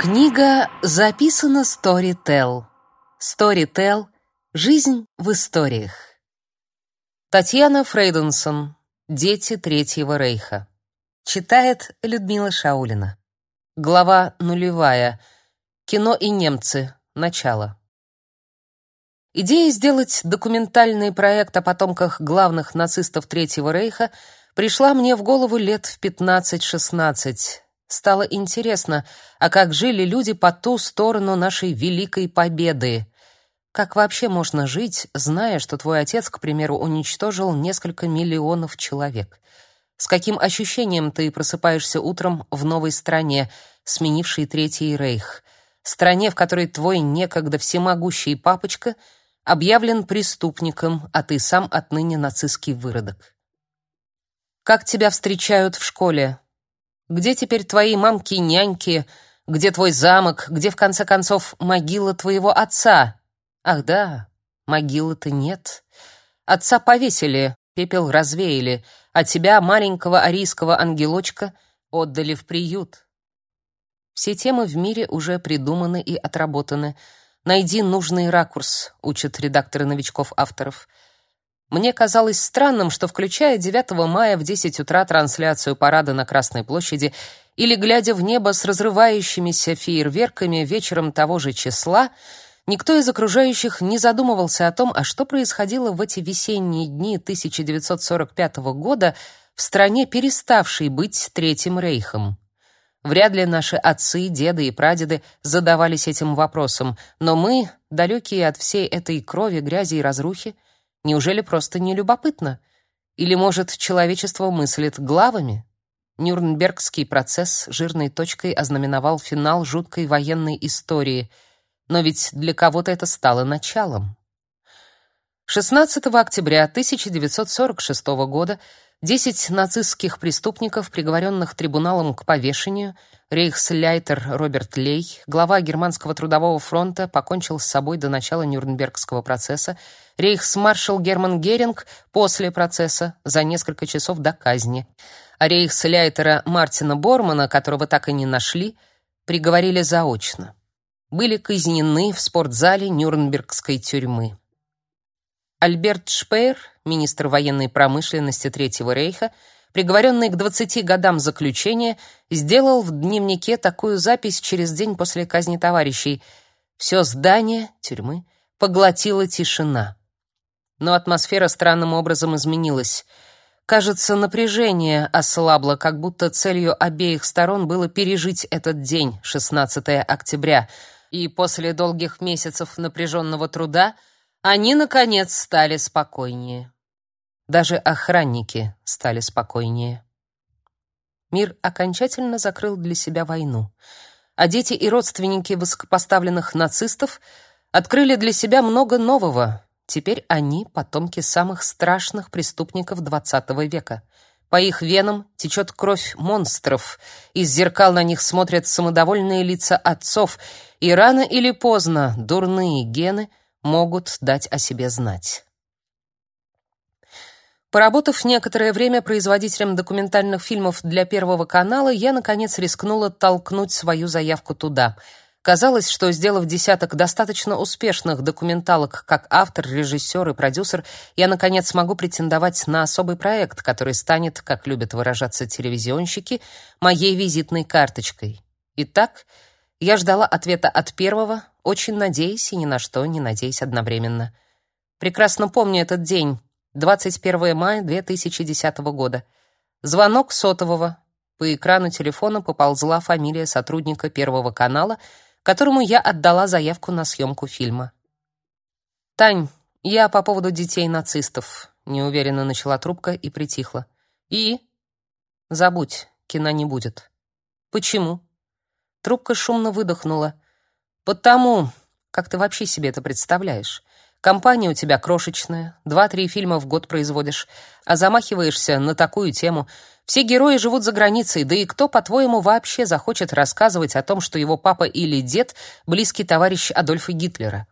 Книга записана Storytel. Storytel. Жизнь в историях. Татьяна Фрейденсон. Дети Третьего Рейха. Читает Людмила Шаулина. Глава нулевая. Кино и немцы. Начало. Идея сделать документальный проект о потомках главных нацистов Третьего Рейха пришла мне в голову лет в 15-16. Стало интересно, а как жили люди по ту сторону нашей великой победы? Как вообще можно жить, зная, что твой отец, к примеру, уничтожил несколько миллионов человек? С каким ощущением ты просыпаешься утром в новой стране, сменившей Третий Рейх? Стране, в которой твой некогда всемогущий папочка объявлен преступником, а ты сам отныне нацистский выродок. Как тебя встречают в школе? Где теперь твои мамки-няньки? Где твой замок? Где, в конце концов, могила твоего отца? Ах да, могилы-то нет. Отца повесили, пепел развеяли, а тебя, маленького арийского ангелочка, отдали в приют. Все темы в мире уже придуманы и отработаны. Найди нужный ракурс, учат редакторы новичков-авторов. Мне казалось странным, что включая 9 мая в 10 утра трансляцию парада на Красной площади или глядя в небо с разрывающимися фейерверками вечером того же числа, никто из окружающих не задумывался о том, а что происходило в эти весенние дни 1945 года в стране, переставшей быть Третьим рейхом. Вряд ли наши отцы, деды и прадеды задавались этим вопросом, но мы, далекие от всей этой крови, грязи и разрухи, Неужели просто не любопытно? Или, может, человечество мыслит главами? Нюрнбергский процесс жирной точкой ознаменовал финал жуткой военной истории, но ведь для кого-то это стало началом. 16 октября 1946 года 10 нацистских преступников, приговоренных трибуналом к повешению, рейхсляйтер Роберт Лей, глава германского трудового фронта, покончил с собой до начала Нюрнбергского процесса, рейхсмаршал Герман Геринг после процесса за несколько часов до казни, а рейхсляйтера Мартина Бормана, которого так и не нашли, приговорили заочно. Были казнены в спортзале Нюрнбергской тюрьмы. Альберт Шпеер, министр военной промышленности Третьего рейха, приговоренный к 20 годам заключения, сделал в дневнике такую запись через день после казни товарищей: «Все здание тюрьмы поглотила тишина. Но атмосфера странным образом изменилась. Кажется, напряжение ослабло, как будто целью обеих сторон было пережить этот день, 16 октября, и после долгих месяцев напряженного труда они, наконец, стали спокойнее. Даже охранники стали спокойнее. Мир окончательно закрыл для себя войну, а дети и родственники высокопоставленных нацистов открыли для себя много нового. Теперь они потомки самых страшных преступников XX века. По их венам течет кровь монстров, из зеркал на них смотрят самодовольные лица отцов, и рано или поздно дурные гены — могут дать о себе знать. Поработав некоторое время производителем документальных фильмов для Первого канала, я наконец рискнула толкнуть свою заявку туда. Казалось, что сделав десяток достаточно успешных документалок как автор, режиссер и продюсер, я наконец смогу претендовать на особый проект, который станет, как любят выражаться телевизионщики, моей визитной карточкой. Итак, я ждала ответа от первого, очень надеясь и ни на что не надеясь одновременно. Прекрасно помню этот день, 21 мая 2010 года. Звонок сотового. По экрану телефона поползла фамилия сотрудника Первого канала, которому я отдала заявку на съемку фильма. «Тань, я по поводу детей нацистов», — неуверенно начала трубка и притихла. «И?» «Забудь, кино не будет». «Почему?» Трубка шумно выдохнула. «Потому, как ты вообще себе это представляешь? Компания у тебя крошечная, два-три фильма в год производишь, а замахиваешься на такую тему. Все герои живут за границей, да и кто, по-твоему, вообще захочет рассказывать о том, что его папа или дед — близкий товарищ Адольфа Гитлера?»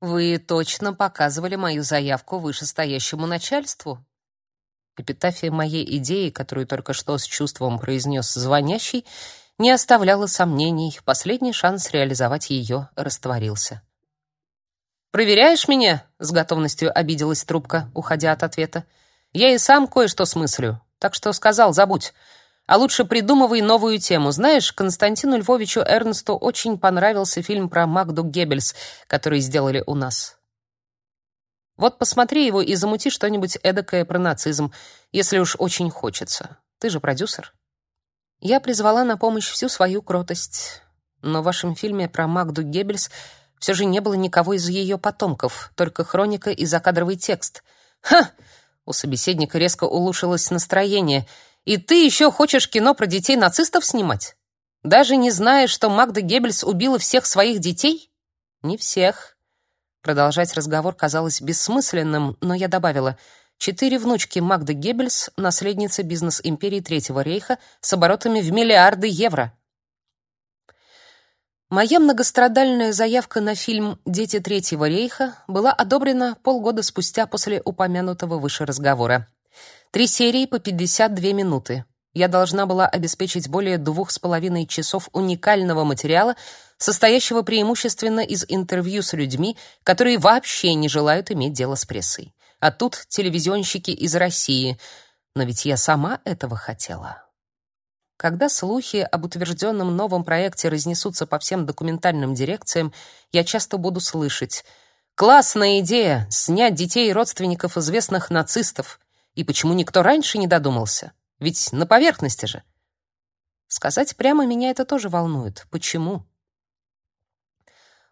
«Вы точно показывали мою заявку вышестоящему начальству?» Эпитафия моей идеи, которую только что с чувством произнес звонящий, не оставляло сомнений, последний шанс реализовать ее растворился. «Проверяешь меня?» — с готовностью обиделась трубка, уходя от ответа. «Я и сам кое-что смыслю, так что сказал, забудь. А лучше придумывай новую тему. Знаешь, Константину Львовичу Эрнсту очень понравился фильм про Магду Геббельс, который сделали у нас. Вот посмотри его и замути что-нибудь эдакое про нацизм, если уж очень хочется. Ты же продюсер. Я призвала на помощь всю свою кротость. Но в вашем фильме про Магду Геббельс все же не было никого из ее потомков, только хроника и закадровый текст. Ха! У собеседника резко улучшилось настроение — и ты еще хочешь кино про детей нацистов снимать? Даже не знаешь, что Магда Геббельс убила всех своих детей? Не всех. Продолжать разговор казалось бессмысленным, но я добавила: четыре внучки Магды Геббельс, наследницы бизнес-империи Третьего рейха с оборотами в миллиарды евро. Моя многострадальная заявка на фильм Дети Третьего рейха была одобрена полгода спустя после упомянутого выше разговора. Три серии по 52 минуты. Я должна была обеспечить более двух с половиной часов уникального материала, состоящего преимущественно из интервью с людьми, которые вообще не желают иметь дело с прессой. А тут телевизионщики из России. Но ведь я сама этого хотела. Когда слухи об утвержденном новом проекте разнесутся по всем документальным дирекциям, я часто буду слышать «Классная идея — снять детей и родственников известных нацистов. И почему никто раньше не додумался? Ведь на поверхности же. Сказать прямо меня это тоже волнует. Почему?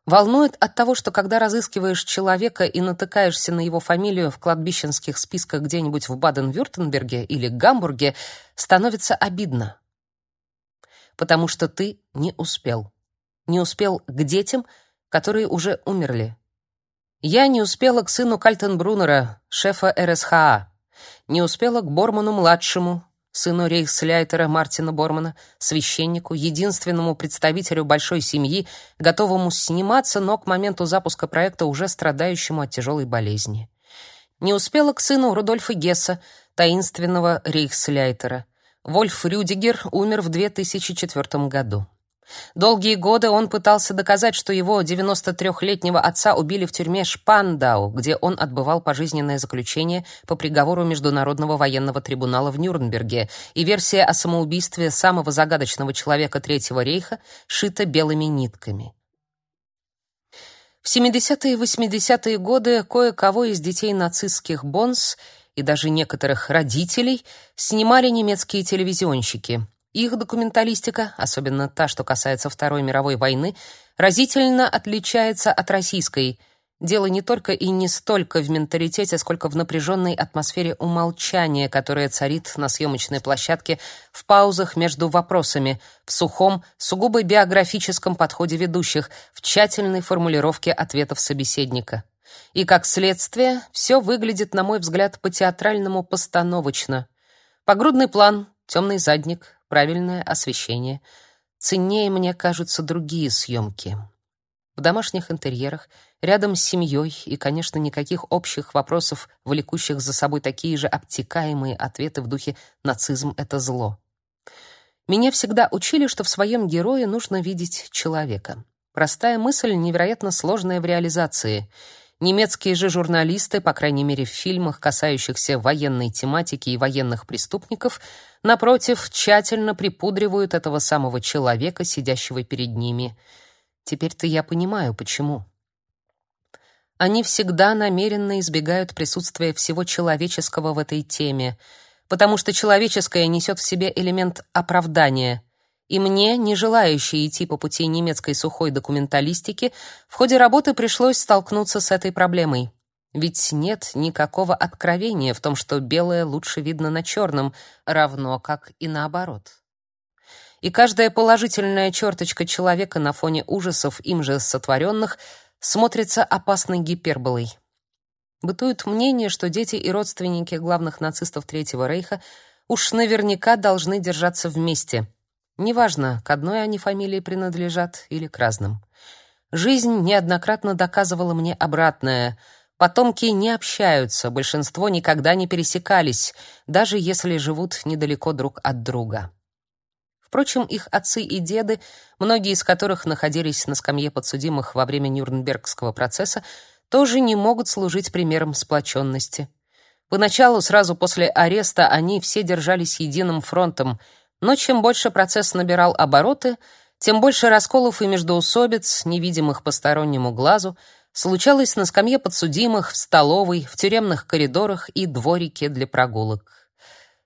Волнует от того, что когда разыскиваешь человека и натыкаешься на его фамилию в кладбищенских списках где-нибудь в Баден-Вюртемберге или Гамбурге, становится обидно. Потому что ты не успел. Не успел к детям, которые уже умерли. Я не успела к сыну Кальтенбруннера, шефа РСХА. Не успела к Борману-младшему, сыну рейхсляйтера Мартина Бормана, священнику, единственному представителю большой семьи, готовому сниматься, но к моменту запуска проекта уже страдающему от тяжелой болезни. Не успела к сыну Рудольфа Гесса, таинственного рейхсляйтера. Вольф Рюдигер умер в 2004 году. Долгие годы он пытался доказать, что его 93-летнего отца убили в тюрьме Шпандау, где он отбывал пожизненное заключение по приговору Международного военного трибунала в Нюрнберге, и версия о самоубийстве самого загадочного человека Третьего рейха шита белыми нитками. В 70-е и 80-е годы кое-кого из детей нацистских бонс и даже некоторых родителей снимали немецкие телевизионщики — их документалистика, особенно та, что касается Второй мировой войны, разительно отличается от российской. Дело не только и не столько в менталитете, сколько в напряженной атмосфере умолчания, которая царит на съемочной площадке в паузах между вопросами, в сухом, сугубо биографическом подходе ведущих, в тщательной формулировке ответов собеседника. И как следствие, все выглядит, на мой взгляд, по-театральному постановочно. Погрудный план, темный задник, правильное освещение. Ценнее мне кажутся другие съемки. В домашних интерьерах, рядом с семьей и, конечно, никаких общих вопросов, влекущих за собой такие же обтекаемые ответы в духе «нацизм — это зло». Меня всегда учили, что в своем герое нужно видеть человека. Простая мысль, невероятно сложная в реализации — Немецкие же журналисты, по крайней мере в фильмах, касающихся военной тематики и военных преступников, напротив, тщательно припудривают этого самого человека, сидящего перед ними. Теперь-то я понимаю, почему. Они всегда намеренно избегают присутствия всего человеческого в этой теме, потому что человеческое несет в себе элемент оправдания — и мне, не желающей идти по пути немецкой сухой документалистики, в ходе работы пришлось столкнуться с этой проблемой. Ведь нет никакого откровения в том, что белое лучше видно на черном, равно как и наоборот. И каждая положительная черточка человека на фоне ужасов им же сотворенных смотрится опасной гиперболой. Бытует мнение, что дети и родственники главных нацистов Третьего Рейха уж наверняка должны держаться вместе — Неважно, к одной они фамилии принадлежат или к разным. Жизнь неоднократно доказывала мне обратное. Потомки не общаются, большинство никогда не пересекались, даже если живут недалеко друг от друга. Впрочем, их отцы и деды, многие из которых находились на скамье подсудимых во время Нюрнбергского процесса, тоже не могут служить примером сплоченности. Поначалу, сразу после ареста, они все держались единым фронтом, но чем больше процесс набирал обороты, тем больше расколов и междоусобиц, невидимых постороннему глазу, случалось на скамье подсудимых, в столовой, в тюремных коридорах и дворике для прогулок.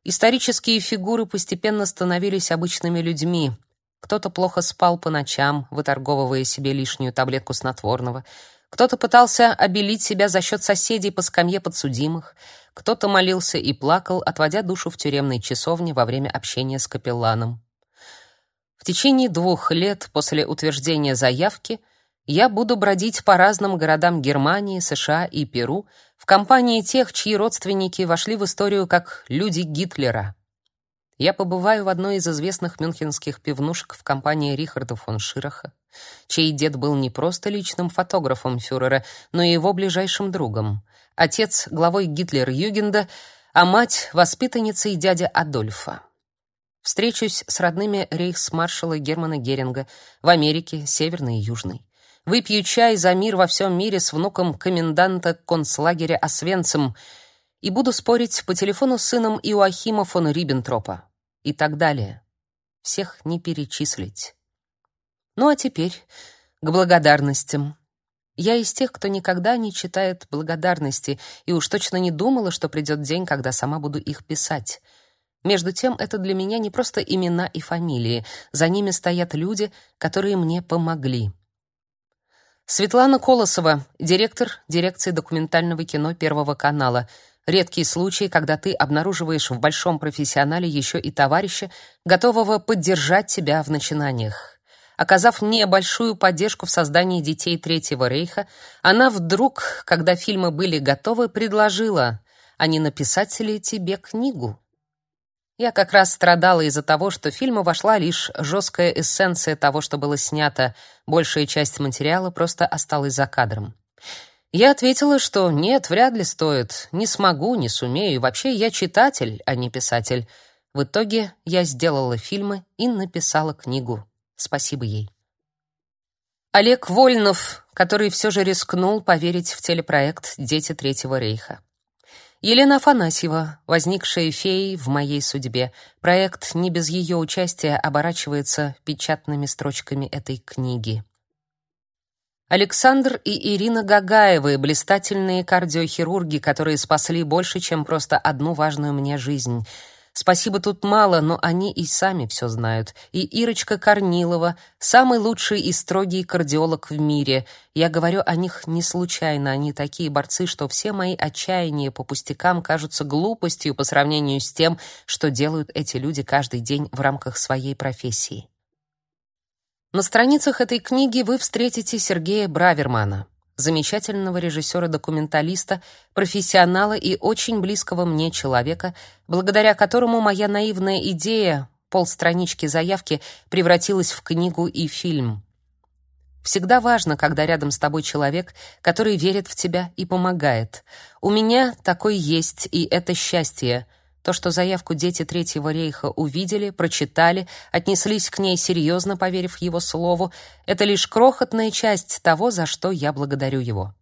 Исторические фигуры постепенно становились обычными людьми. Кто-то плохо спал по ночам, выторговывая себе лишнюю таблетку снотворного. Кто-то пытался обелить себя за счет соседей по скамье подсудимых. Кто-то молился и плакал, отводя душу в тюремной часовне во время общения с капелланом. В течение двух лет после утверждения заявки я буду бродить по разным городам Германии, США и Перу, в компании тех, чьи родственники вошли в историю как люди Гитлера. Я побываю в одной из известных мюнхенских пивнушек в компании Рихарда фон Шираха, чей дед был не просто личным фотографом фюрера, но и его ближайшим другом. Отец — главой Гитлер-Югенда, а мать — воспитанницей дяди Адольфа. Встречусь с родными рейхсмаршала Германа Геринга в Америке, Северной и Южной. Выпью чай за мир во всем мире с внуком коменданта концлагеря Освенцим и буду спорить по телефону с сыном Иоахима фон Риббентропа. И так далее. Всех не перечислить. Ну а теперь к благодарностям. Я из тех, кто никогда не читает благодарности, и уж точно не думала, что придет день, когда сама буду их писать. Между тем, это для меня не просто имена и фамилии. За ними стоят люди, которые мне помогли. Светлана Колосова, директор дирекции документального кино Первого канала. Редкий случай, когда ты обнаруживаешь в большом профессионале еще и товарища, готового поддержать тебя в начинаниях. Оказав мне большую поддержку в создании детей Третьего рейха, она вдруг, когда фильмы были готовы, предложила: "А не написать ли тебе книгу?" Я как раз страдала из-за того, что в фильмы вошла лишь жесткая эссенция того, что было снято, большая часть материала просто осталась за кадром. Я ответила, что нет, вряд ли стоит, не смогу, не сумею, и вообще я читатель, а не писатель. В итоге я сделала фильмы и написала книгу. Спасибо ей. Олег Вольнов, который все же рискнул поверить в телепроект «Дети Третьего рейха». Елена Афанасьева, возникшая феей в моей судьбе. Проект не без ее участия оборачивается печатными строчками этой книги. Александр и Ирина Гагаевы, блистательные кардиохирурги, которые спасли больше, чем просто одну важную мне жизнь — Спасибо тут мало, но они и сами все знают. И Ирочка Корнилова, самый лучший и строгий кардиолог в мире. Я говорю о них не случайно, они такие борцы, что все мои отчаяния по пустякам кажутся глупостью по сравнению с тем, что делают эти люди каждый день в рамках своей профессии. На страницах этой книги вы встретите Сергея Бравермана замечательного режиссера-документалиста, профессионала и очень близкого мне человека, благодаря которому моя наивная идея, полстранички заявки, превратилась в книгу и фильм. Всегда важно, когда рядом с тобой человек, который верит в тебя и помогает. У меня такой есть, и это счастье — то, что заявку дети Третьего рейха увидели, прочитали, отнеслись к ней серьезно, поверив его слову, это лишь крохотная часть того, за что я благодарю его.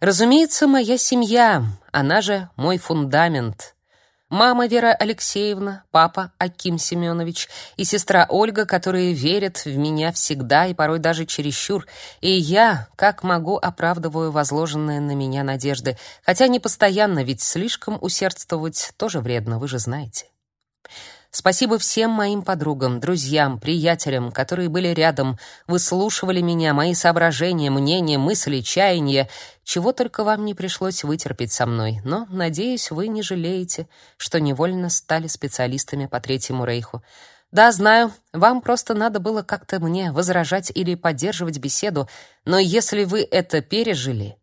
Разумеется, моя семья, она же мой фундамент. Мама Вера Алексеевна, папа Аким Семенович и сестра Ольга, которые верят в меня всегда и порой даже чересчур, и я, как могу, оправдываю возложенные на меня надежды, хотя не постоянно, ведь слишком усердствовать тоже вредно, вы же знаете. Спасибо всем моим подругам, друзьям, приятелям, которые были рядом, выслушивали меня, мои соображения, мнения, мысли, чаяния, чего только вам не пришлось вытерпеть со мной. Но, надеюсь, вы не жалеете, что невольно стали специалистами по Третьему рейху. Да, знаю, вам просто надо было как-то мне возражать или поддерживать беседу, но если вы это пережили,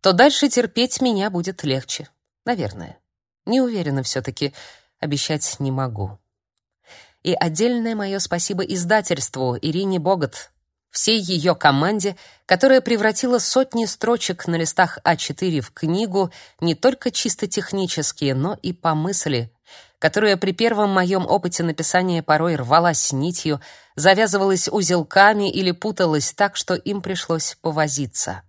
то дальше терпеть меня будет легче. Наверное. Не уверена все таки обещать не могу. И отдельное мое спасибо издательству Ирине Богот, всей ее команде, которая превратила сотни строчек на листах А4 в книгу не только чисто технические, но и по мысли. которая при первом моем опыте написания порой рвалась нитью, завязывалась узелками или путалась так, что им пришлось повозиться.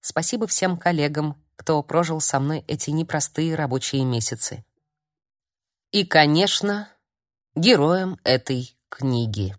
Спасибо всем коллегам, кто прожил со мной эти непростые рабочие месяцы. И, конечно, героям этой книги.